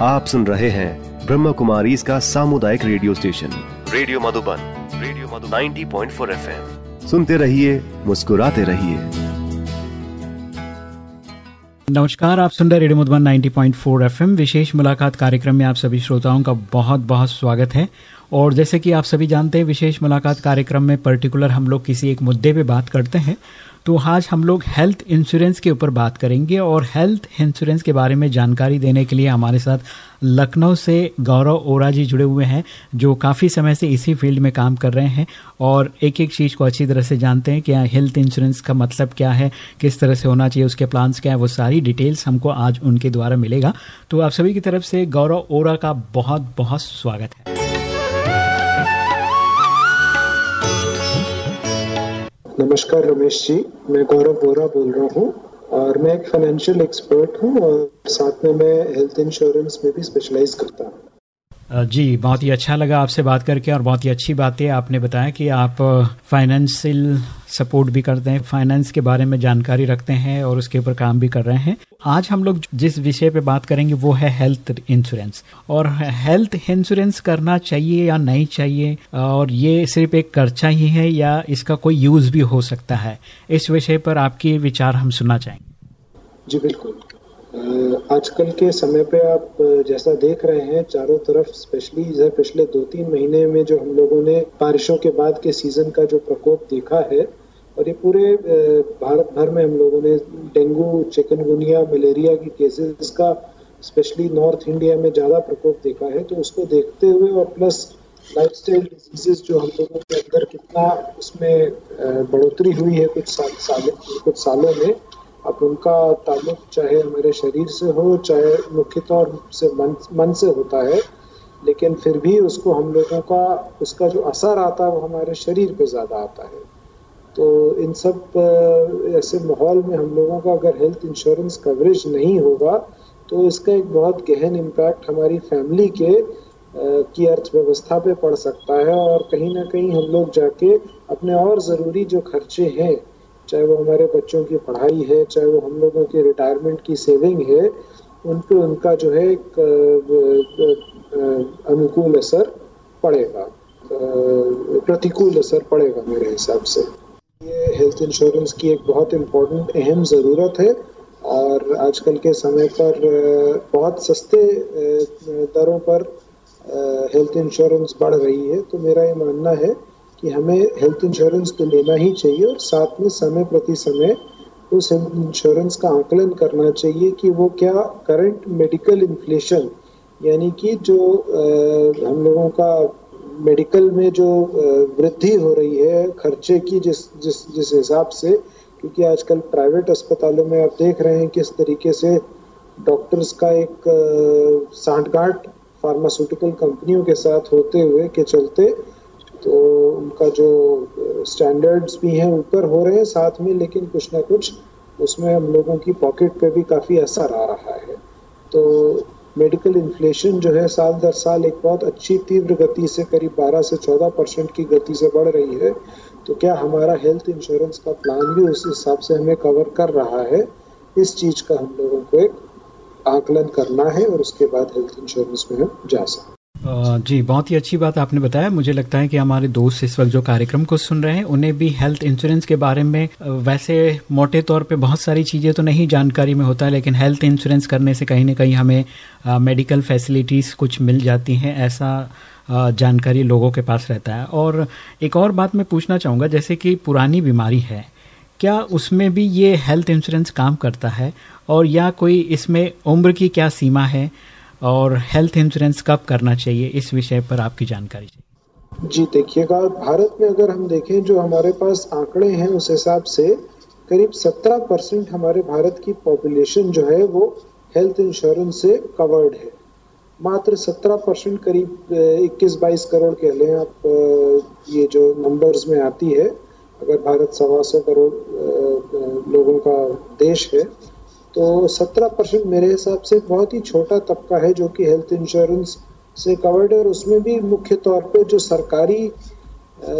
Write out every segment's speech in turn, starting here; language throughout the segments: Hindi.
आप सुन रहे हैं ब्रह्म कुमारी इसका सामुदायिक radio station. Radio Madhuban radio Madhu 90.4 FM. सुनते रहिए मुस्कुराते रहिए। नमस्कार आप सुन रहे रेडियो मधुबन 90.4 एफएम। विशेष मुलाकात कार्यक्रम में आप सभी श्रोताओं का बहुत बहुत स्वागत है। और जैसे कि आप सभी जानते हैं विशेष मुलाकात कार्यक्रम में पर्टिकुलर हम लोग किसी एक मुद्दे पे बात करते हैं। तो आज हम लोग हेल्थ इंश्योरेंस के ऊपर बात करेंगे और हेल्थ इंश्योरेंस के बारे में जानकारी देने के लिए हमारे साथ लखनऊ से गौरव ओरा जी जुड़े हुए हैं, जो काफ़ी समय से इसी फ़ील्ड में काम कर रहे हैं और एक एक चीज़ को अच्छी तरह से जानते हैं कि हेल्थ इंश्योरेंस का मतलब क्या है, किस तरह से होना चाहिए, उसके प्लान्स क्या है, वो सारी डिटेल्स हमको आज उनके द्वारा मिलेगा। तो आप सभी की तरफ़ से गौरव ओरा का बहुत बहुत स्वागत है। नमस्कार रमेश जी, मैं गौरव बोरा बोल रहा हूँ और मैं एक फाइनेंशियल एक्सपर्ट हूँ और साथ में मैं हेल्थ इंश्योरेंस में भी स्पेशलाइज करता हूँ। जी, बहुत ही अच्छा लगा आपसे बात करके और बहुत ही अच्छी बात है आपने बताया कि आप फाइनेंशियल सपोर्ट भी करते हैं फाइनेंस के बारे में जानकारी रखते हैं और उसके ऊपर काम भी कर रहे हैं। आज हम लोग जिस विषय पे बात करेंगे वो है हेल्थ इंश्योरेंस और हेल्थ इंश्योरेंस करना चाहिए या नहीं चाहिए और ये सिर्फ़ एक खर्चा ही है या इसका कोई यूज़ भी हो सकता है, इस विषय पर आपके विचार हम सुनना चाहेंगे। जी, बिल्कुल। आजकल के समय पे आप जैसा देख रहे हैं चारों तरफ़ स्पेशली इधर पिछले दो तीन महीने में जो हम लोगों ने बारिशों के बाद के सीज़न का जो प्रकोप देखा है और ये पूरे भारत भर में हम लोगों ने डेंगू चिकनगुनिया मलेरिया की केसेस का स्पेशली नॉर्थ इंडिया में ज़्यादा प्रकोप देखा है तो उसको देखते हुए और प्लस लाइफ स्टाइल डिजीजेस जो हम लोगों के अंदर कितना उसमें बढ़ोतरी हुई है कुछ साल, साल कुछ सालों में अब उनका ताल्लुक चाहे हमारे शरीर से हो, चाहे मुख्य तौर से मन मन से होता है, लेकिन फिर भी उसको हम लोगों का, उसका जो असर आता है वो हमारे शरीर पे ज़्यादा आता है। तो इन सब ऐसे माहौल में हम लोगों का अगर हेल्थ इंश्योरेंस कवरेज नहीं होगा तो इसका एक बहुत गहन इम्पैक्ट हमारी फैमिली के की अर्थव्यवस्था पे पड़ सकता है और कहीं ना कहीं हम लोग जाके अपने और ज़रूरी जो खर्चे हैं चाहे वो हमारे बच्चों की पढ़ाई है, चाहे वो हम लोगों की रिटायरमेंट की सेविंग है, उन पर उनका जो है एक अनुकूल असर पड़ेगा। प्रतिकूल असर पड़ेगा मेरे हिसाब से। ये हेल्थ इंश्योरेंस की एक बहुत इम्पोर्टेंट अहम ज़रूरत है और आजकल के समय पर बहुत सस्ते दरों पर हेल्थ इंश्योरेंस बढ़ रही है। तो मेरा ये मानना है कि हमें हेल्थ इंश्योरेंस तो लेना ही चाहिए और साथ में समय प्रति समय उस हेल्थ इंश्योरेंस का आकलन करना चाहिए कि वो क्या करंट मेडिकल इन्फ्लेशन यानी कि जो आ, हम लोगों का मेडिकल में जो वृद्धि हो रही है खर्चे की जिस जिस जिस हिसाब से क्योंकि आजकल प्राइवेट अस्पतालों में आप देख रहे हैं किस तरीके से डॉक्टर्स का एक सांठगांठ फार्मास्यूटिकल कंपनियों के साथ होते हुए के चलते तो उनका जो स्टैंडर्ड्स भी हैं, ऊपर हो रहे हैं साथ में, लेकिन कुछ ना कुछ उसमें हम लोगों की पॉकेट पे भी काफ़ी असर आ रहा है। तो मेडिकल इन्फ्लेशन जो है, साल दर साल एक बहुत अच्छी तीव्र गति से करीब 12 से 14 परसेंट की गति से बढ़ रही है। तो क्या हमारा हेल्थ इंश्योरेंस का प्लान भी उस हिसाब से हमें कवर कर रहा है? इस चीज़ का हम लोगों को एक आकलन करना है और उसके बाद हेल्थ इंश्योरेंस में हम जा सकते जी, बहुत ही अच्छी बात आपने बताया। मुझे लगता है कि हमारे दोस्त इस वक्त जो कार्यक्रम को सुन रहे हैं, उन्हें भी हेल्थ इंश्योरेंस के बारे में वैसे मोटे तौर पे बहुत सारी चीज़ें तो नहीं जानकारी में होता है, लेकिन हेल्थ इंश्योरेंस करने से कहीं ना कहीं हमें मेडिकल फैसिलिटीज़ कुछ मिल जाती हैं, ऐसा जानकारी लोगों के पास रहता है। और एक और बात मैं पूछना चाहूँगा, जैसे कि पुरानी बीमारी है, क्या उसमें भी ये हेल्थ इंश्योरेंस काम करता है? और या कोई इसमें उम्र की क्या सीमा है? और हेल्थ इंश्योरेंस कब करना चाहिए? इस विषय पर आपकी जानकारी चाहिए। जी, देखिएगा, भारत में अगर हम देखें, जो हमारे पास आंकड़े हैं, उस हिसाब से करीब 17 परसेंट हमारे भारत की पॉपुलेशन जो है, वो हेल्थ इंश्योरेंस से कवर्ड है। मात्र 17 परसेंट करीब 21-22 करोड़ कह लें आप ये जो नंबर्स में आती है, अगर भारत सवा सौ करोड़ लोगों का देश है तो 17 परसेंट मेरे हिसाब से बहुत ही छोटा तबका है जो कि हेल्थ इंश्योरेंस से कवर्ड है और उसमें भी मुख्य तौर पे जो सरकारी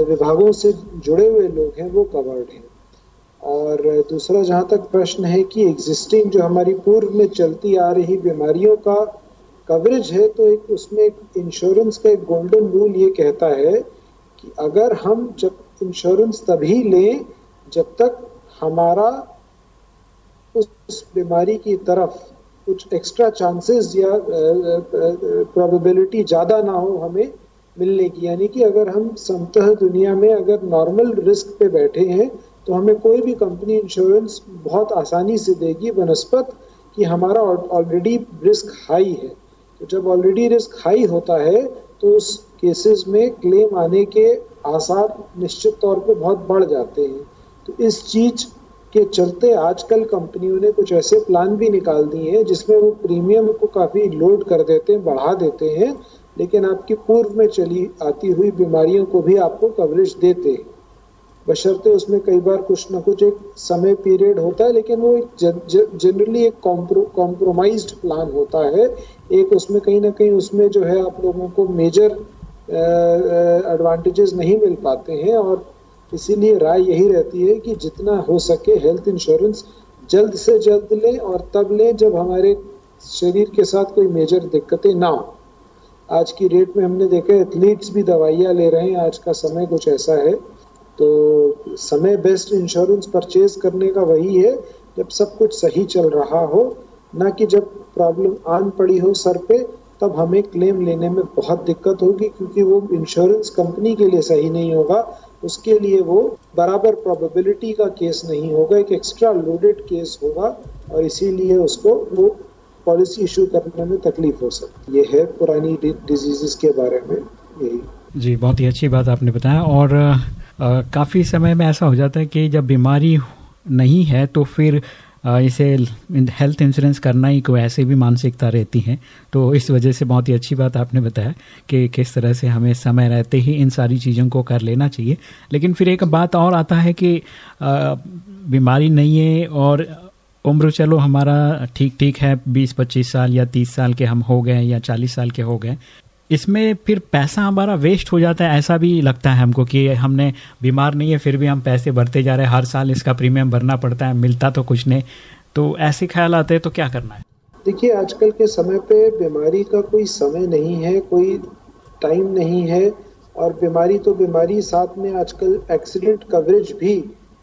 विभागों से जुड़े हुए लोग हैं वो कवर्ड हैं। और दूसरा जहाँ तक प्रश्न है कि एग्जिस्टिंग जो हमारी पूर्व में चलती आ रही बीमारियों का कवरेज है तो एक उसमें एक इंश्योरेंस का एक गोल्डन रूल ये कहता है कि अगर हम जब इंश्योरेंस तभी लें जब तक हमारा उस बीमारी की तरफ़ कुछ एक्स्ट्रा चांसेस या प्रोबेबिलिटी ज़्यादा ना हो हमें मिलने की। यानी कि अगर हम समतः दुनिया में अगर नॉर्मल रिस्क पे बैठे हैं तो हमें कोई भी कंपनी इंश्योरेंस बहुत आसानी से देगी बनस्पत कि हमारा ऑलरेडी रिस्क हाई है। तो जब ऑलरेडी रिस्क हाई होता है तो उस केसेस में क्लेम आने के आसार निश्चित तौर पे बहुत बढ़ जाते हैं। तो इस चीज़ के चलते आजकल कंपनियों ने कुछ ऐसे प्लान भी निकाल दिए हैं, जिसमें वो प्रीमियम को काफ़ी लोड कर देते हैं, बढ़ा देते हैं, लेकिन आपकी पूर्व में चली आती हुई बीमारियों को भी आपको कवरेज देते हैं। बशर्ते उसमें कई बार कुछ ना कुछ एक समय पीरियड होता है, लेकिन वो एक जनरली एक कॉम्प्रोमाइज प्लान होता है। एक उसमें कहीं ना कहीं उसमें जो है आप लोगों को मेजर एडवांटेजेस नहीं मिल पाते हैं और इसीलिए राय यही रहती है कि जितना हो सके हेल्थ इंश्योरेंस जल्द से जल्द लें और तब लें जब हमारे शरीर के साथ कोई मेजर दिक्कतें ना हो। आज की डेट में हमने देखा एथलीट्स भी दवाइयाँ ले रहे हैं, आज का समय कुछ ऐसा है। तो समय बेस्ट इंश्योरेंस परचेज करने का वही है, जब सब कुछ सही चल रहा हो, ना कि जब प्रॉब्लम आन पड़ी हो सर पे, तब हमें क्लेम लेने में बहुत दिक्कत होगी, क्योंकि वो इंश्योरेंस कंपनी के लिए सही नहीं होगा उसके लिए वो बराबर प्रोबेबिलिटी का केस नहीं होगा, एक एक्स्ट्रा लोडेड केस होगा और इसीलिए उसको वो पॉलिसी इशू करने में तकलीफ़ हो सकती ये है पुरानी डिजीजेस के बारे में यही। जी, बहुत ही अच्छी बात आपने बताया और काफ़ी समय में ऐसा हो जाता है कि जब बीमारी नहीं है तो फिर इसे हेल्थ इंश्योरेंस करना ही कोई ऐसे भी मानसिकता रहती है। तो इस वजह से बहुत ही अच्छी बात आपने बताया कि किस तरह से हमें समय रहते ही इन सारी चीज़ों को कर लेना चाहिए। लेकिन फिर एक बात और आता है कि बीमारी नहीं है और उम्र चलो हमारा ठीक ठीक है 20-25 साल या 30 साल के हम हो गए या 40 साल के हो गए। इसमें फिर पैसा हमारा वेस्ट हो जाता है, ऐसा भी लगता है हमको कि हमने बीमार नहीं है, फिर भी हम पैसे भरते जा रहे हैं, हर साल इसका प्रीमियम भरना पड़ता है, मिलता तो कुछ नहीं। तो ऐसे ख्याल आते हैं तो क्या करना है? देखिए, आजकल के समय पे बीमारी का कोई समय नहीं है, कोई टाइम नहीं है, और बीमारी तो बीमारी साथ में आजकल एक्सीडेंट कवरेज भी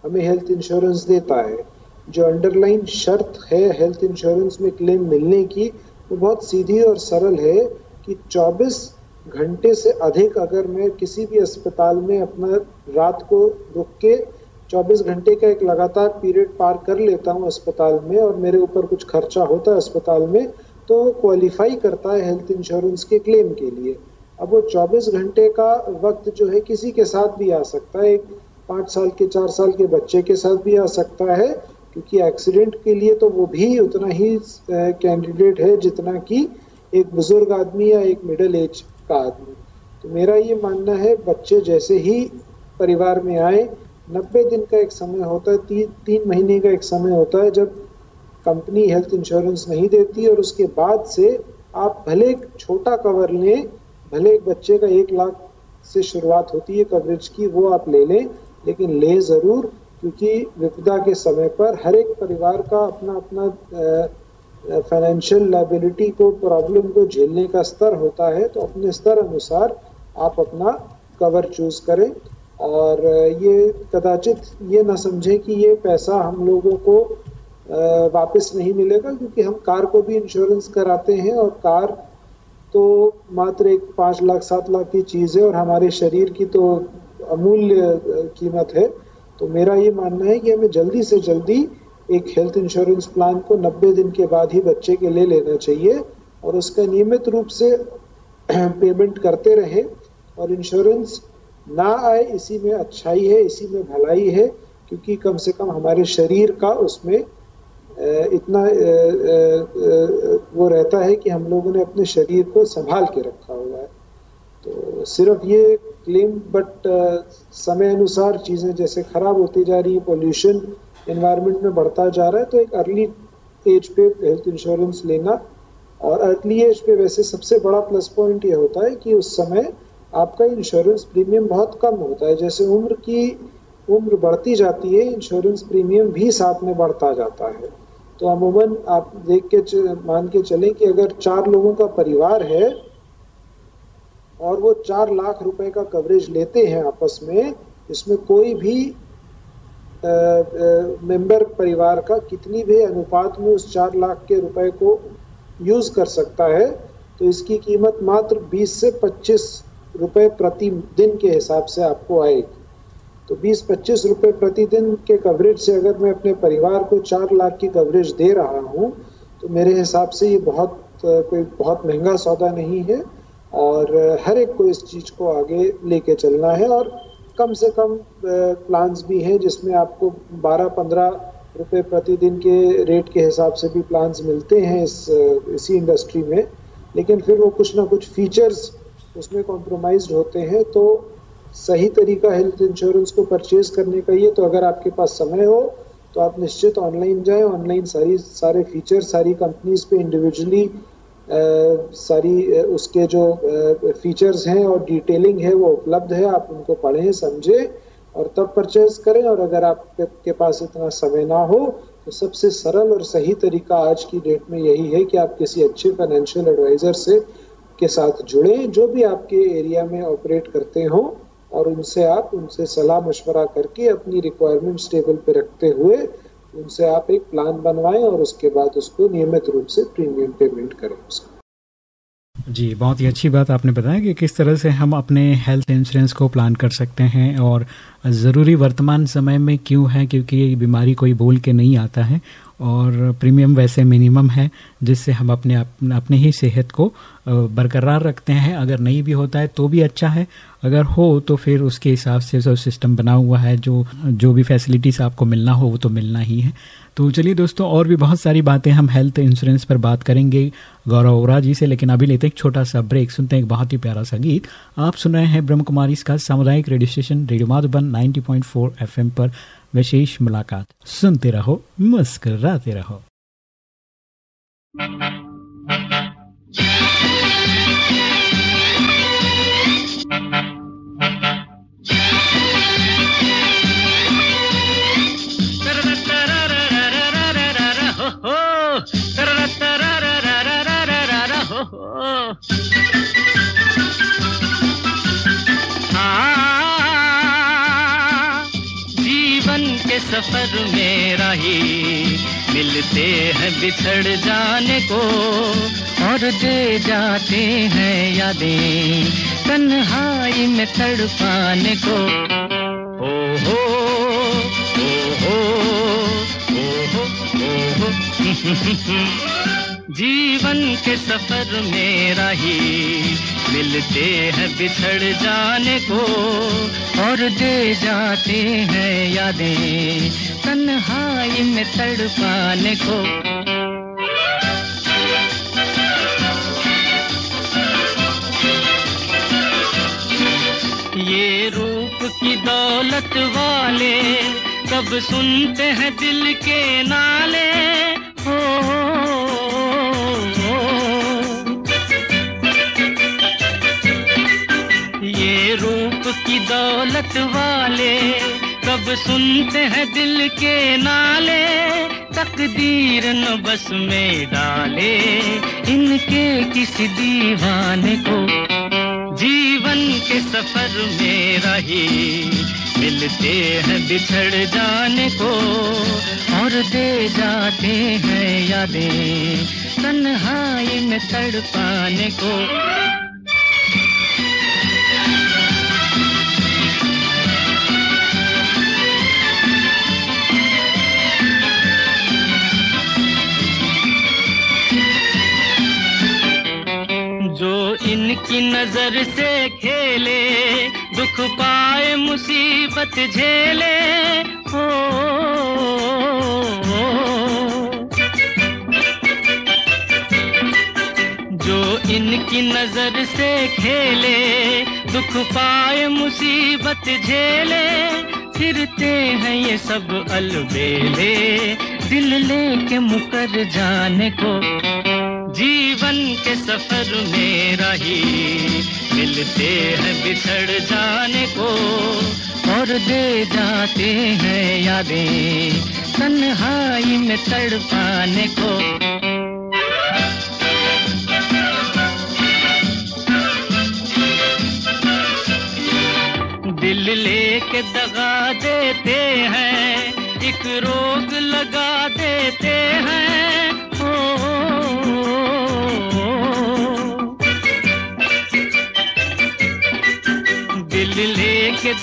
हमें हेल्थ इंश्योरेंस देता है। जो अंडरलाइन शर्त है हेल्थ इंश्योरेंस में क्लेम मिलने की, वो बहुत सीधी और सरल है कि 24 घंटे से अधिक अगर मैं किसी भी अस्पताल में अपना रात को रुक के 24 घंटे का एक लगातार पीरियड पार कर लेता हूँ अस्पताल में और मेरे ऊपर कुछ खर्चा होता है अस्पताल में तो क्वालिफाई करता है हेल्थ इंश्योरेंस के क्लेम के लिए। अब वो 24 घंटे का वक्त जो है किसी के साथ भी आ सकता है, एक पाँच साल के, चार साल के बच्चे के साथ भी आ सकता है, क्योंकि एक्सीडेंट के लिए तो वो भी उतना ही कैंडिडेट है जितना कि एक बुज़ुर्ग आदमी या एक मिडिल एज का आदमी। तो मेरा ये मानना है बच्चे जैसे ही परिवार में आए नब्बे दिन का एक समय होता है ती, तीन महीने का एक समय होता है जब कंपनी हेल्थ इंश्योरेंस नहीं देती और उसके बाद से आप भले एक छोटा कवर लें भले एक बच्चे का एक लाख से शुरुआत होती है कवरेज की वो आप ले लें लेकिन ले ज़रूर क्योंकि विपदा के समय पर हर एक परिवार का अपना अपना फाइनेंशियल लाइबिलिटी को प्रॉब्लम को झेलने का स्तर होता है तो अपने स्तर अनुसार आप अपना कवर चूज़ करें। और ये कदाचित ये ना समझें कि ये पैसा हम लोगों को वापस नहीं मिलेगा, क्योंकि हम कार को भी इंश्योरेंस कराते हैं और कार तो मात्र एक पाँच लाख, सात लाख की चीज़ है और हमारे शरीर की तो अमूल्य कीमत है। तो मेरा ये मानना है कि हमें जल्दी से जल्दी एक हेल्थ इंश्योरेंस प्लान को 90 दिन के बाद ही बच्चे के ले लेना चाहिए और उसका नियमित रूप से पेमेंट करते रहे। और इंश्योरेंस ना आए, इसी में अच्छाई है, इसी में भलाई है, क्योंकि कम से कम हमारे शरीर का उसमें इतना वो रहता है कि हम लोगों ने अपने शरीर को संभाल के रखा हुआ है। तो सिर्फ़ ये क्लेम बट समय अनुसार चीज़ें जैसे खराब होती जा रही है पोल्यूशन इन्वायरमेंट में बढ़ता जा रहा है तो एक अर्ली एज पे हेल्थ इंश्योरेंस लेना और अर्ली एज पे वैसे सबसे बड़ा प्लस पॉइंट ये होता है कि उस समय आपका इंश्योरेंस प्रीमियम बहुत कम होता है। जैसे उम्र की, उम्र बढ़ती जाती है इंश्योरेंस प्रीमियम भी साथ में बढ़ता जाता है। तो अमूमन आप देख के मान के चलें कि अगर चार लोगों का परिवार है और वो चार लाख रुपए का कवरेज लेते हैं आपस में, इसमें कोई भी मेंबर परिवार का कितनी भी अनुपात में उस चार लाख के रुपए को यूज़ कर सकता है तो इसकी कीमत मात्र 20 से 25 रुपए प्रति दिन के हिसाब से आपको आएगी। तो 20-25 रुपए प्रतिदिन के कवरेज से अगर मैं अपने परिवार को चार लाख की कवरेज दे रहा हूँ तो मेरे हिसाब से ये बहुत कोई बहुत महँगा सौदा नहीं है और हर एक को इस चीज़ को आगे लेके चलना है और कम से कम प्लान्स भी हैं जिसमें आपको 12-15 रुपए प्रतिदिन के रेट के हिसाब से भी प्लान्स मिलते हैं इस इसी इंडस्ट्री में। लेकिन फिर वो कुछ ना कुछ फीचर्स उसमें कॉम्प्रोमाइज होते हैं तो सही तरीका हेल्थ इंश्योरेंस को परचेज करने का ये तो अगर आपके पास समय हो तो आप निश्चित ऑनलाइन जाएँ। ऑनलाइन सारी, सारे फीचर सारी कंपनीज़ पे इंडिविजुअली सारी उसके जो फीचर्स हैं और डिटेलिंग है, वो उपलब्ध है, आप उनको पढ़ें, समझें और तब परचेज करें और अगर आपके पास इतना समय ना हो तो सबसे सरल और सही तरीका आज की डेट में यही है कि आप किसी अच्छे फाइनेंशियल एडवाइजर से, के साथ जुड़ें, जो भी आपके एरिया में ऑपरेट करते हो और उनसे आप, उनसे सलाह मशवरा करके अपनी रिक्वायरमेंट टेबल पर रखते हुए उनसे आप एक प्लान बनवाएँ और उसके बाद उसको नियमित रूप से प्रीमियम पेमेंट करें उसका। जी, बहुत ही अच्छी बात आपने बताया कि किस तरह से हम अपने हेल्थ इंश्योरेंस को प्लान कर सकते हैं और ज़रूरी वर्तमान समय में क्यों है? क्योंकि ये बीमारी कोई बोल के नहीं आता है और प्रीमियम वैसे मिनिमम है, जिससे हम अपने अपने ही सेहत को बरकरार रखते हैं। अगर नहीं भी होता है तो भी अच्छा है। अगर हो तो फिर उसके हिसाब से जो सिस्टम बना हुआ है, जो जो भी फैसिलिटीज़ आपको मिलना हो, वो तो मिलना ही है। तो चलिए दोस्तों, और भी बहुत सारी बातें हम हेल्थ इंश्योरेंस पर बात करेंगे गौरव ओरा जी से, लेकिन अभी लेते एक छोटा सा ब्रेक सुनते हैं एक बहुत ही प्यारा सा गीत। आप सुन रहे हैं ब्रह्म कुमारी इसका सामुदायिक radio station radio Madhuban 90.4 FM पर विशेष मुलाकात। सुनते रहो, मुस्कराते रहो। सफ़र मेरा ही। मिलते हैं बिछड़ जाने को, और दे जाते हैं यादें, तन्हाई में तड़ पाने को। ओ हो ओ हो ओ हो ओ हो। जीवन के सफ़र मेरा ही। मिलते हैं बिछड़ जाने को और दे जाते हैं यादें तन्हाई में तड़ पाने को। ये रूप की दौलत वाले कब सुनते हैं दिल के नाले हो, दौलत वाले, कब सुनते हैं दिल के नाले, तकदीर न बस में डाले, इनके किसी दीवाने को। जीवन के सफ़र में रही मिलते हैं बिछड़ जाने को, और दे जाते हैं यादें, तन्हाई में तड़ पाने को। इनकी नज़र से खेले दुख पाए मुसीबत झेले। हो, जो इनकी नज़र से खेले दुख पाए मुसीबत झेले। फिरते हैं ये सब अलबेले दिल लेके मुकर जाने को। जीवन के सफ़र में रही मिलते हैं बिछड़ जाने को और और दे जाते हैं यादें तन्हाई में तड़पाने को। दिल लेके दगा देते हैं, एक रोग लगा देते हैं।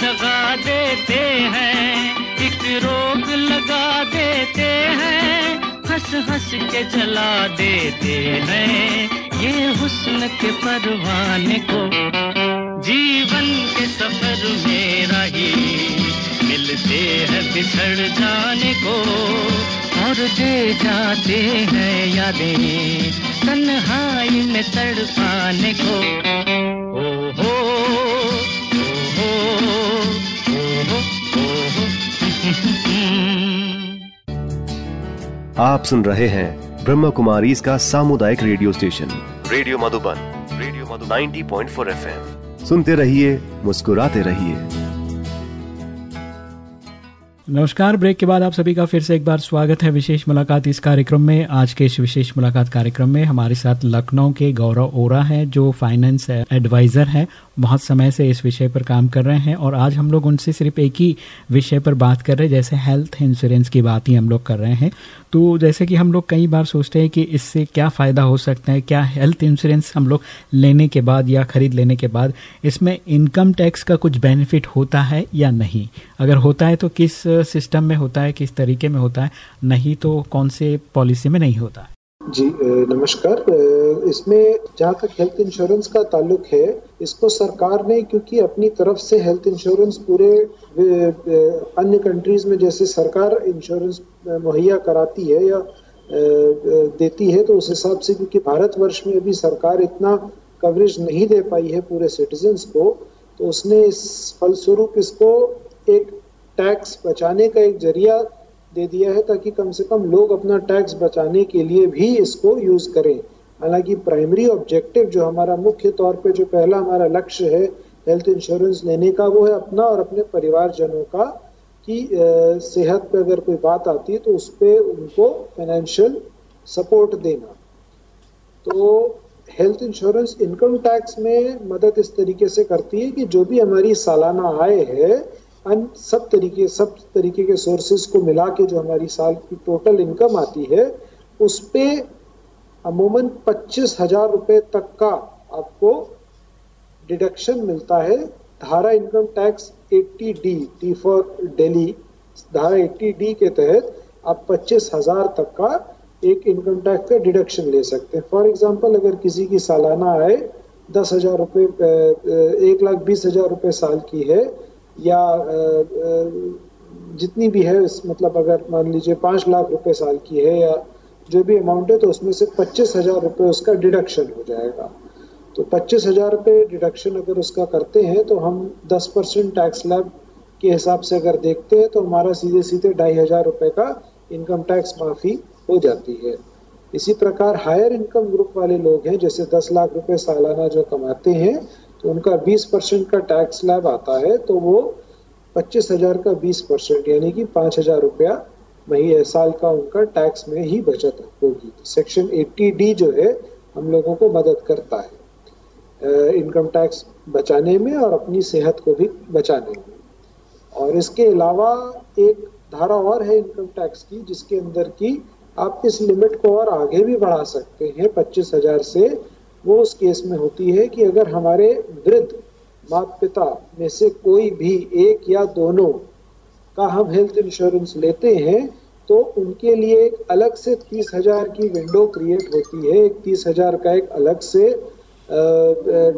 दगा देते हैं, एक रोग लगा देते हैं, हंस हंस के जला देते हैं। ये हुस्न के परवाने को जीवन के सफ़र में रही मिलते हैं बिछड़ जाने को। और दे जाते हैं यादें तन्हाई में तड़पाने को। आप सुन रहे हैं ब्रह्म कुमारी इसका सामुदायिक radio station. Radio Madhuban, radio Madhu 90.4 FM. सुनते रहिए, मुस्कुराते रहिए। नमस्कार, ब्रेक के बाद आप सभी का फिर से एक बार स्वागत है विशेष मुलाकात इस कार्यक्रम में। आज के इस विशेष मुलाकात कार्यक्रम में हमारे साथ लखनऊ के गौरव ओरा हैं, जो फाइनेंस एडवाइजर हैं बहुत समय से इस विषय पर काम कर रहे हैं और आज हम लोग उनसे सिर्फ़ एक ही विषय पर बात कर रहे हैं, जैसे हेल्थ इंश्योरेंस की बात ही हम लोग कर रहे हैं। तो जैसे कि हम लोग कई बार सोचते हैं कि इससे क्या फ़ायदा हो सकता है, क्या हेल्थ इंश्योरेंस हम लोग लेने के बाद या खरीद लेने के बाद इसमें इनकम टैक्स का कुछ बेनिफिट होता है या नहीं? अगर होता है तो किस सिस्टम में होता है, किस तरीके में होता है, नहीं तो कौन से पॉलिसी में नहीं होता? है जी नमस्कार। इसमें जहाँ तक हेल्थ इंश्योरेंस का ताल्लुक है, इसको सरकार ने, क्योंकि अपनी तरफ़ से हेल्थ इंश्योरेंस पूरे अन्य कंट्रीज़ में जैसे सरकार इंश्योरेंस मुहैया कराती है या देती है तो उस हिसाब से क्योंकि भारतवर्ष में अभी सरकार इतना कवरेज नहीं दे पाई है पूरे सिटीजन्स को तो उसने इस फलस्वरूप इसको एक टैक्स बचाने का एक ज़रिया दे दिया है ताकि कम से कम लोग अपना टैक्स बचाने के लिए भी इसको यूज़ करें। हालाँकि प्राइमरी ऑब्जेक्टिव जो हमारा मुख्य तौर पे जो पहला हमारा लक्ष्य है हेल्थ इंश्योरेंस लेने का, वो है अपना और अपने परिवारजनों का कि सेहत पे अगर कोई बात आती है तो उस पर उनको फाइनेंशियल सपोर्ट देना। तो हेल्थ इंश्योरेंस इनकम टैक्स में मदद इस तरीके से करती है कि जो भी हमारी सालाना आय है अन सब तरीके सब तरीके के सोर्सेज को मिला के जो हमारी साल की टोटल इनकम आती है, उस पर अमूमन पच्चीस हज़ार रुपये तक का आपको डिडक्शन मिलता है। धारा income tax 80 D T for daily धारा 80 डी के तहत आप पच्चीस हज़ार तक का एक इनकम टैक्स का डिडक्शन ले सकते हैं। फॉर एग्जांपल अगर किसी की सालाना आय दस हज़ार रुपये एक लाख बीस हज़ार रुपये साल की है या जितनी भी है, इस मतलब अगर मान लीजिए पाँच लाख रुपए साल की है या जो भी अमाउंट है तो उसमें से पच्चीस हज़ार रुपये उसका डिडक्शन हो जाएगा। तो पच्चीस हज़ार रुपये डिडक्शन अगर उसका करते हैं तो हम दस परसेंट टैक्स लैब के हिसाब से अगर देखते हैं तो हमारा सीधे सीधे ढाई हज़ार रुपये का इनकम टैक्स माफ़ी हो जाती है। इसी प्रकार हायर इनकम ग्रुप वाले लोग हैं, जैसे दस लाख रुपए सालाना जो कमाते हैं तो उनका 20 परसेंट का टैक्स स्लैब आता है तो वो पच्चीस हज़ार का 20 परसेंट, यानी कि पाँच हज़ार रुपया मही साल का उनका टैक्स में ही बचत होगी। तो सेक्शन 80 डी जो है, हम लोगों को मदद करता है इनकम टैक्स बचाने में और अपनी सेहत को भी बचाने में। और इसके अलावा एक धारा और है इनकम टैक्स की, जिसके अंदर की आप इस लिमिट को और आगे भी बढ़ा सकते हैं, पच्चीस हज़ार से वो उस केस में होती है कि अगर हमारे वृद्ध माता पिता में से कोई भी एक या दोनों का हम हेल्थ इंश्योरेंस लेते हैं तो उनके लिए एक अलग से तीस हज़ार की विंडो क्रिएट होती है। एक तीस हज़ार का एक अलग से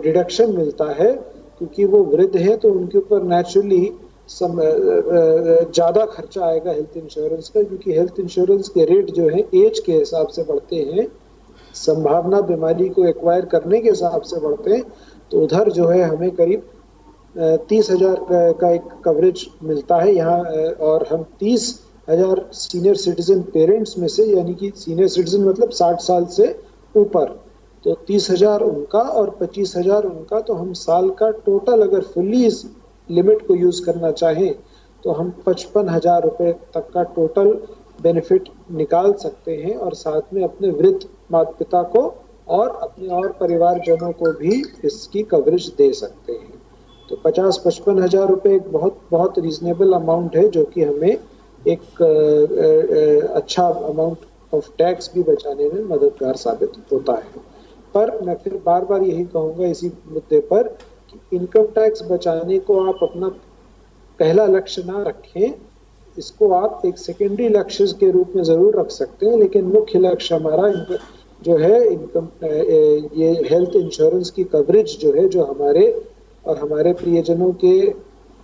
डिडक्शन मिलता है, क्योंकि वो वृद्ध है तो उनके ऊपर नेचुरली ज़्यादा खर्चा आएगा हेल्थ इंश्योरेंस का, क्योंकि हेल्थ इंश्योरेंस के रेट जो है एज के हिसाब से बढ़ते हैं। संभावना बीमारी को एक्वायर करने के हिसाब से बढ़ते हैं तो उधर जो है हमें करीब तीस हज़ार का एक कवरेज मिलता है यहाँ और हम तीस हज़ार सीनियर सिटीजन पेरेंट्स में से, यानी कि सीनियर सिटीजन मतलब साठ साल से ऊपर तो तीस हज़ार उनका और पच्चीस हज़ार उनका तो हम साल का टोटल अगर फुल्ली इस लिमिट को यूज़ करना चाहें तो हम पचपन हज़ार रुपये तक का टोटल बेनिफिट निकाल सकते हैं और साथ में अपने वृद्ध माता पिता को और अपने और परिवारजनों को भी इसकी कवरेज दे सकते हैं। तो पचास पचपन हज़ार रुपये एक बहुत बहुत रीजनेबल अमाउंट है, जो कि हमें एक अच्छा अमाउंट ऑफ़ टैक्स भी बचाने में मददगार साबित होता है। पर मैं फिर बार बार यही कहूँगा इसी मुद्दे पर कि इनकम टैक्स बचाने को आप अपना पहला लक्ष्य ना रखें, इसको आप एक सेकेंडरी लक्ष्य के रूप में ज़रूर रख सकते हैं, लेकिन मुख्य लक्ष्य हमारा जो है, इनकम ये हेल्थ इंश्योरेंस की कवरेज जो है, जो हमारे और हमारे प्रियजनों के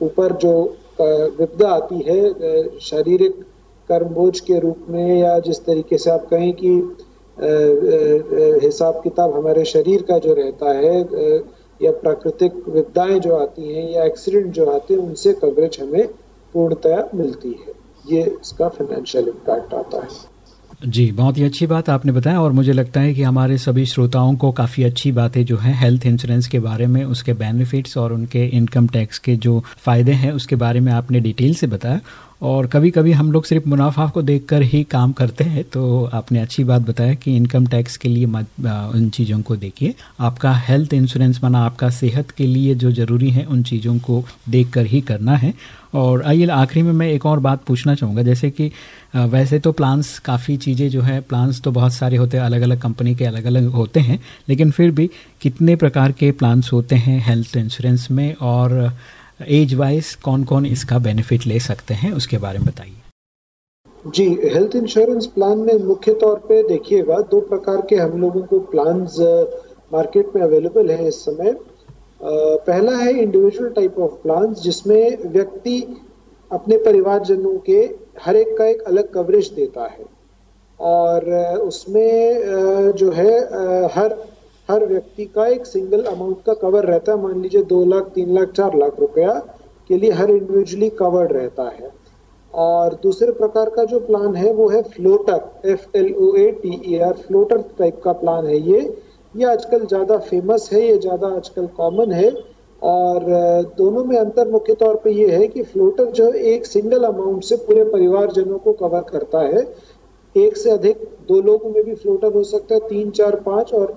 ऊपर जो विपदा आती है शारीरिक कर्म बोझ के रूप में या जिस तरीके से आप कहें कि हिसाब किताब हमारे शरीर का जो रहता है या प्राकृतिक विपदाएँ जो आती हैं या एक्सीडेंट जो आते हैं, उनसे कवरेज हमें पूर्णतया मिलती है। ये इसका फाइनेंशियल इम्पैक्ट आता है। जी, बहुत ही अच्छी बात आपने बताया और मुझे लगता है कि हमारे सभी श्रोताओं को काफ़ी अच्छी बातें जो है हेल्थ इंश्योरेंस के बारे में, उसके बेनिफिट्स और उनके इनकम टैक्स के जो फ़ायदे हैं, उसके बारे में आपने डिटेल से बताया। और कभी कभी हम लोग सिर्फ़ मुनाफा को देखकर ही काम करते हैं तो आपने अच्छी बात बताया कि इनकम टैक्स के लिए मत उन चीज़ों को देखिए। आपका हेल्थ इंश्योरेंस माना आपका सेहत के लिए जो ज़रूरी है, उन चीज़ों को देख कर ही करना है। और आइए आखिरी में मैं एक और बात पूछना चाहूँगा। जैसे कि वैसे तो प्लान्स काफ़ी चीज़ें जो है प्लान्स तो बहुत सारे होते हैं अलग अलग कंपनी के अलग अलग होते हैं, लेकिन फिर भी कितने प्रकार के प्लान्स होते हैं हेल्थ इंश्योरेंस में और एज वाइज कौन कौन इसका बेनिफिट ले सकते हैं, उसके बारे में बताइए। जी हेल्थ इंश्योरेंस प्लान में मुख्य तौर पे देखिएगा, दो प्रकार के हम लोगों को प्लान्स मार्केट में अवेलेबल है इस समय। पहला है इंडिविजुअल टाइप ऑफ़ प्लान जिसमें व्यक्ति अपने परिवारजनों के हर एक का एक अलग कवरेज देता है। और उसमें जो है हर हर व्यक्ति का एक सिंगल अमाउंट का कवर रहता है। मान लीजिए दो लाख, तीन लाख, चार लाख रुपया के लिए हर इंडिविजुअली कवर्ड रहता है। और दूसरे प्रकार का जो प्लान है, वो है floater F L O A T E R floater type का प्लान है ये। ये आजकल ज़्यादा फ़ेमस है, ये ज़्यादा आजकल कॉमन है और दोनों में अंतर मुख्य तौर पे ये है कि फ्लोटर जो एक सिंगल अमाउंट से पूरे परिवारजनों को कवर करता है। एक से अधिक दो लोगों में भी फ्लोटर हो सकता है, तीन, चार, पाँच और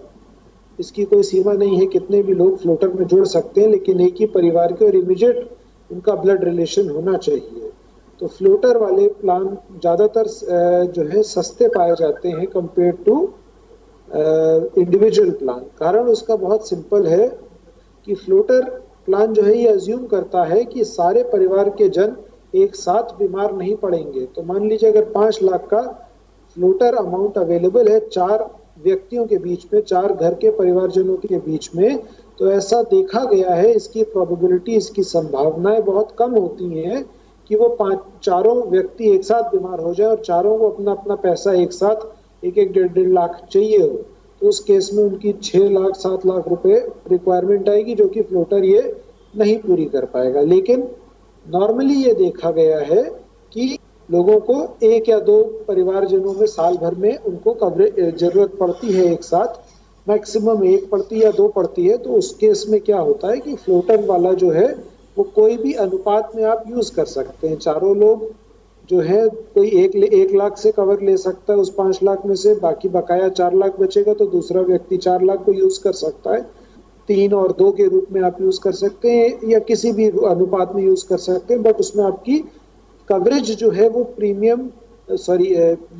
इसकी कोई सीमा नहीं है कितने भी लोग फ्लोटर में जुड़ सकते हैं, लेकिन एक ही परिवार के और इमीडिएट उनका ब्लड रिलेशन होना चाहिए। तो फ्लोटर वाले प्लान ज़्यादातर जो है, सस्ते पाए जाते हैं कंपेयर टू इंडिविजुअल प्लान कारण उसका बहुत सिंपल है कि फ्लोटर प्लान जो है, ये अज्यूम करता है कि सारे परिवार के जन एक साथ बीमार नहीं पड़ेंगे। तो मान लीजिए अगर पाँच लाख का फ्लोटर अमाउंट अवेलेबल है चार व्यक्तियों के बीच में, चार घर के परिवारजनों के बीच में तो ऐसा देखा गया है, इसकी प्रोबेबिलिटी इसकी संभावनाएँ बहुत कम होती हैं कि वो पाँच, चारों व्यक्ति एक साथ बीमार हो जाए और चारों को अपना अपना पैसा एक साथ एक एक डेढ़ डेढ़ लाख चाहिए हो तो उस केस में उनकी छह लाख, सात लाख रुपए रिक्वायरमेंट आएगी जो कि फ्लोटर ये नहीं पूरी कर पाएगा। लेकिन नॉर्मली ये देखा गया है कि लोगों को एक या दो परिवारजनों में साल भर में उनको कवरेज ज़रूरत पड़ती है एक साथ मैक्सिमम एक पड़ती या दो पड़ती है तो उस केस में क्या होता है कि फ्लोटर वाला जो है, वो कोई भी अनुपात में आप यूज़ कर सकते हैं। चारों लोग जो है, कोई एक एक लाख से कवर ले सकता है उस पाँच लाख में से, बाकी बकाया चार लाख बचेगा तो दूसरा व्यक्ति चार लाख को यूज़ कर सकता है। तीन और दो के रूप में आप यूज़ कर सकते हैं, या किसी भी अनुपात में यूज़ कर सकते हैं बट उसमें आपकी कवरेज जो है वो प्रीमियम सॉरी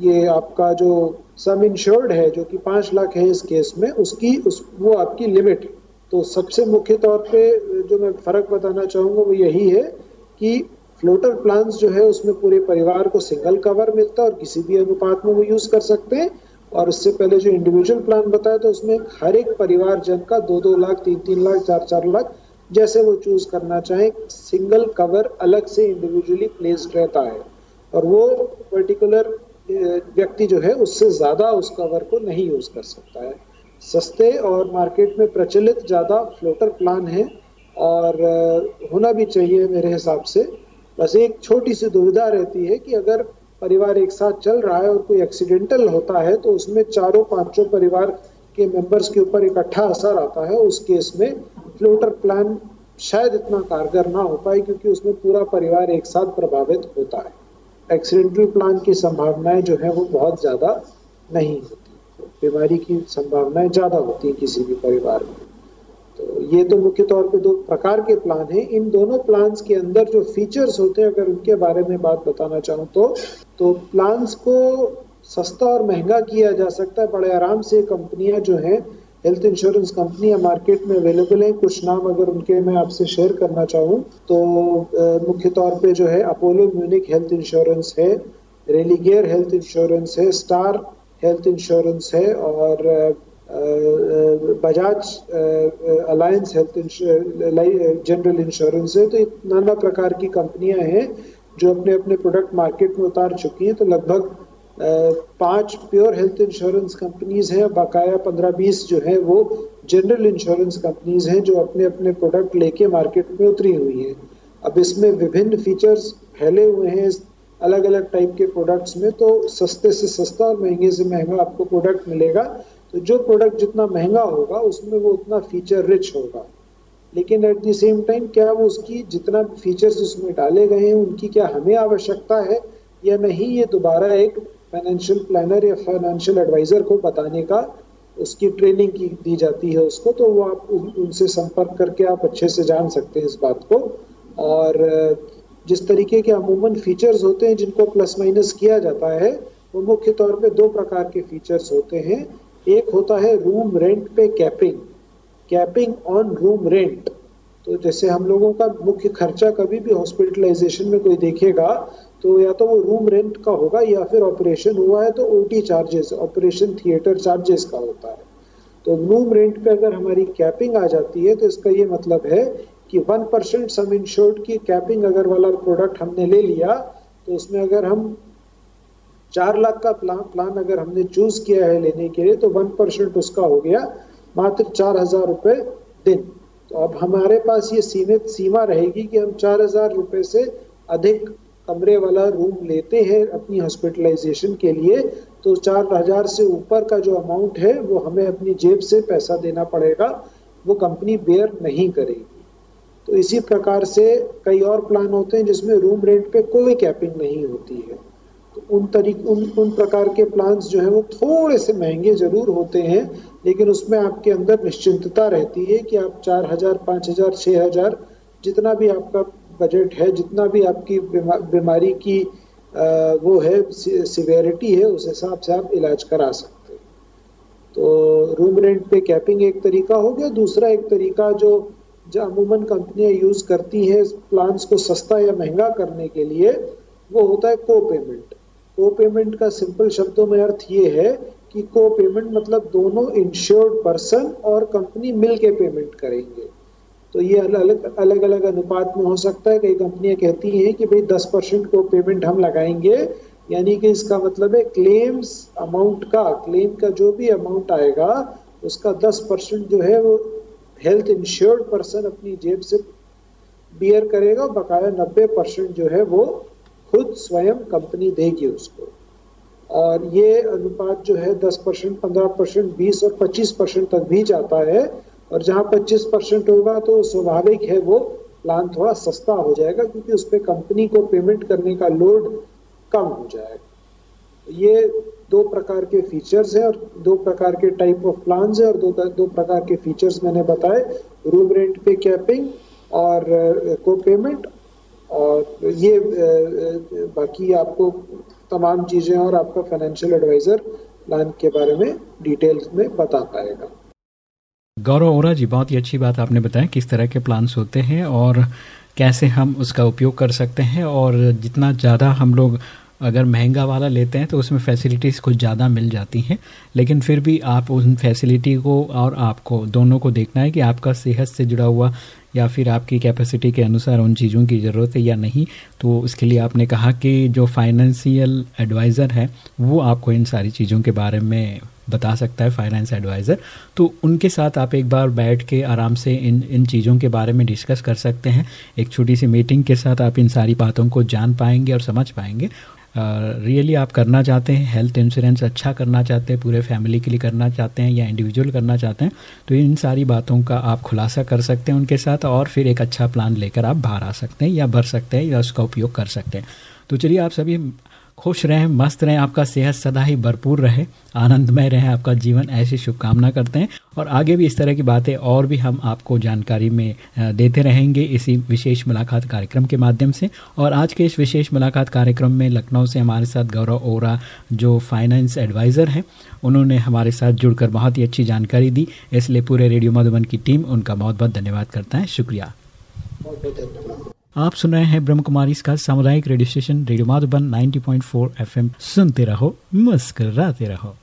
ये आपका जो सम इंश्योर्ड है, जो कि पाँच लाख है इस केस में, उसकी, उस, वो आपकी लिमिट तो सबसे मुख्य तौर पे जो मैं फ़र्क बताना चाहूँगा वो यही है कि फ्लोटर प्लान जो है, उसमें पूरे परिवार को सिंगल कवर मिलता है और किसी भी अनुपात में वो यूज़ कर सकते हैं। और उससे पहले जो इंडिविजुअल प्लान बताया तो उसमें हर एक परिवार जन का दो दो लाख तीन तीन लाख चार चार लाख, जैसे वो चूज़ करना चाहे सिंगल कवर अलग से इंडिविजुअली प्लेस्ड रहता है। और वो पर्टिकुलर व्यक्ति जो है, उससे ज़्यादा उस कवर को नहीं यूज़ कर सकता है। सस्ते और मार्केट में प्रचलित ज़्यादा फ्लोटर प्लान है और होना भी चाहिए मेरे हिसाब से। बस एक छोटी सी दुविधा रहती है कि अगर परिवार एक साथ चल रहा है और कोई एक्सीडेंटल होता है तो उसमें चारों पाँचों परिवार के मेंबर्स के ऊपर इकट्ठा असर आता है। उस केस में फ्लोटर प्लान शायद इतना कारगर ना हो पाए, क्योंकि उसमें पूरा परिवार एक साथ प्रभावित होता है। एक्सीडेंटल प्लान की संभावनाएँ जो है, वो बहुत ज़्यादा नहीं होती। बीमारी की संभावनाएँ ज़्यादा होती है किसी भी परिवार में। तो ये तो मुख्य तौर पे दो प्रकार के प्लान हैं। इन दोनों प्लान्स के अंदर जो फीचर्स होते हैं, अगर उनके बारे में बात बताना चाहूँ तो तो प्लान्स को सस्ता और महँगा किया जा सकता है। बड़े आराम से कंपनियाँ जो हैं हेल्थ इंश्योरेंस कंपनियाँ मार्केट में अवेलेबल हैं। कुछ नाम अगर उनके मैं आपसे शेयर करना चाहूँ तो मुख्य तौर पे जो है अपोलो म्यूनिक हेल्थ इंश्योरेंस है रेलीगेयर हेल्थ इंश्योरेंस है स्टार हेल्थ इंश्योरेंस है और Bajaj Allianz health general insurance है तो नाना प्रकार की कंपनियाँ हैं जो अपने अपने प्रोडक्ट मार्केट में उतार चुकी हैं। तो लगभग पाँच प्योर हेल्थ इंश्योरेंस कंपनीज़ हैं, बकाया पंद्रह बीस जो है वो जनरल इंश्योरेंस कंपनीज़ हैं जो अपने अपने प्रोडक्ट लेके मार्केट में उतरी हुई हैं। अब इसमें विभिन्न फीचर्स फैले हुए हैं अलग अलग टाइप के प्रोडक्ट्स में तो सस्ते से सस्ता और महँगे से महँगा आपको प्रोडक्ट मिलेगा। तो जो प्रोडक्ट जितना महँगा होगा उसमें वो उतना फीचर रिच होगा। लेकिन एट द सेम टाइम क्या वो उसकी जितना फीचर्स उसमें डाले गए हैं उनकी क्या हमें आवश्यकता है या नहीं ये दोबारा एक फाइनेंशियल प्लानर या फाइनेंशियल एडवाइजर को बताने का उसकी ट्रेनिंग की दी जाती है उसको तो वो आप उन, उनसे संपर्क करके आप अच्छे से जान सकते हैं इस बात को। और जिस तरीके के अमूमन फीचर्स होते हैं जिनको प्लस माइनस किया जाता है वो मुख्य तौर पे दो प्रकार के फीचर्स होते हैं। एक होता है रूम रेंट पे capping capping on room rent तो जैसे हम लोगों का मुख्य खर्चा कभी भी हॉस्पिटलाइजेशन में कोई देखेगा तो या तो वो रूम रेंट का होगा या फिर ऑपरेशन हुआ है तो OT charges operation theatre charges का होता है. तो रूम रेंट पे अगर हमारी कैपिंग आ जाती है तो इसका ये मतलब है कि वन परसेंट सम इंश्योर्ड की कैपिंग अगर वाला प्रोडक्ट हमने ले लिया तो उसमें अगर हम चार लाख का प्लान प्लान अगर हमने चूज़ किया है लेने के लिए तो वन परसेंट उसका हो गया मात्र चार हज़ार रुपए दिन। तो अब हमारे पास ये सीमित सीमा रहेगी कि हम चार हज़ार रुपये से अधिक कमरे वाला रूम लेते हैं अपनी हॉस्पिटलाइजेशन के लिए तो चार हज़ार से ऊपर का जो अमाउंट है, वो हमें अपनी जेब से पैसा देना पड़ेगा, वो कंपनी बेयर नहीं करेगी। तो इसी प्रकार से कई और प्लान होते हैं जिसमें रूम रेंट पे कोई कैपिंग नहीं होती है। उन तरीक, उन उन प्रकार के प्लान्स जो है वो थोड़े से महँगे ज़रूर होते हैं, लेकिन उसमें आपके अंदर निश्चिंतता रहती है कि आप चार हज़ार, पाँच हज़ार छः हज़ार, जितना भी आपका बजट है, जितना भी आपकी बीमारी की वो है सिवेरिटी है, उस हिसाब से आप इलाज करा सकते हैं। तो रूम रेंट पे कैपिंग एक तरीका हो गया। दूसरा एक तरीका जो जो अमूमन कंपनियाँ यूज़ करती हैं प्लान्स को सस्ता या महँगा करने के लिए, वो होता है को पेमेंट को पेमेंट का सिंपल शब्दों में अर्थ ये है कि को पेमेंट मतलब दोनों इंश्योर्ड पर्सन और कंपनी मिल के पेमेंट करेंगे। तो ये अलग अलग अलग अनुपात में हो सकता है। कई कंपनियाँ कहती हैं कि भाई 10 परसेंट को पेमेंट हम लगाएँगे। यानी कि इसका मतलब है क्लेम्स अमाउंट का क्लेम का जो भी अमाउंट आएगा, उसका 10 परसेंट जो है वो हेल्थ इंश्योर्ड पर्सन अपनी जेब से बियर करेगा बकाया 90 परसेंट जो है वो खुद स्वयं कंपनी देगी उसको। और ये अनुपात जो है 10 परसेंट, पंद्रह परसेंट, बीस और 25 परसेंट तक भी जाता है। और जहाँ 25 परसेंट होगा तो स्वाभाविक है वो प्लान थोड़ा सस्ता हो जाएगा क्योंकि उस पर कंपनी को पेमेंट करने का लोड कम हो जाएगा। ये दो प्रकार के फीचर्स हैं और दो प्रकार के टाइप ऑफ़ प्लान है और दो दो प्रकार के फीचर्स मैंने बताए। रूम रेंट पे कैपिंग और को पेमेंट और ये बाकी आपको तमाम चीज़ें और आपका फाइनेंशियल एडवाइज़र प्लान के बारे में डिटेल्स में बता पाएगा। गौरव ओरा जी, बहुत ही अच्छी बात आपने बताया किस तरह के प्लान्स होते हैं और कैसे हम उसका उपयोग कर सकते हैं और जितना ज़्यादा हम लोग अगर महँगा वाला लेते हैं तो उसमें फैसिलिटीज़ कुछ ज़्यादा मिल जाती हैं। लेकिन फिर भी आप उन फैसिलिटी को और आपको, दोनों को देखना है कि आपका सेहत से जुड़ा हुआ या फिर आपकी कैपेसिटी के अनुसार उन चीज़ों की ज़रूरत है या नहीं तो उसके लिए आपने कहा कि जो फाइनेंशियल एडवाइज़र है वो आपको इन सारी चीज़ों के बारे में बता सकता है फाइनेंस एडवाइज़र तो उनके साथ आप एक बार बैठ के आराम से इन इन चीज़ों के बारे में डिस्कस कर सकते हैं। एक छोटी सी मीटिंग के साथ आप इन सारी बातों को जान पाएँगे और समझ पाएँगे। रियली uh, आप करना चाहते हैं हेल्थ इंश्योरेंस अच्छा करना चाहते हैं पूरे फैमिली के लिए करना चाहते हैं या इंडिविजुअल करना चाहते हैं तो इन सारी बातों का आप खुलासा कर सकते हैं उनके साथ। साथ और फिर एक अच्छा प्लान लेकर आप बाहर आ सकते हैं या भर सकते हैं या उसका उपयोग कर सकते हैं। तो चलिए आप सभी खुश रहें, मस्त रहें, आपका सेहत सदा ही भरपूर रहे, आनंदमय रहे, आपका जीवन ऐसी शुभकामना करते हैं। और आगे भी इस तरह की बातें और भी हम आपको जानकारी में देते रहेंगे इसी विशेष मुलाकात कार्यक्रम के माध्यम से। और आज के इस विशेष मुलाकात कार्यक्रम में लखनऊ से हमारे साथ गौरव ओरा, जो फाइनेंस एडवाइज़र हैं, उन्होंने हमारे साथ जुड़कर बहुत ही अच्छी जानकारी दी। इसलिए पूरे रेडियो मधुबन की टीम उनका बहुत बहुत धन्यवाद करता है। शुक्रिया। आप सुन रहे हैं ब्रह्म कुमारी इसका सामुदायिक radio station, radio Madhuban 90.4 FM. सुनते रहो मस्कर रहो।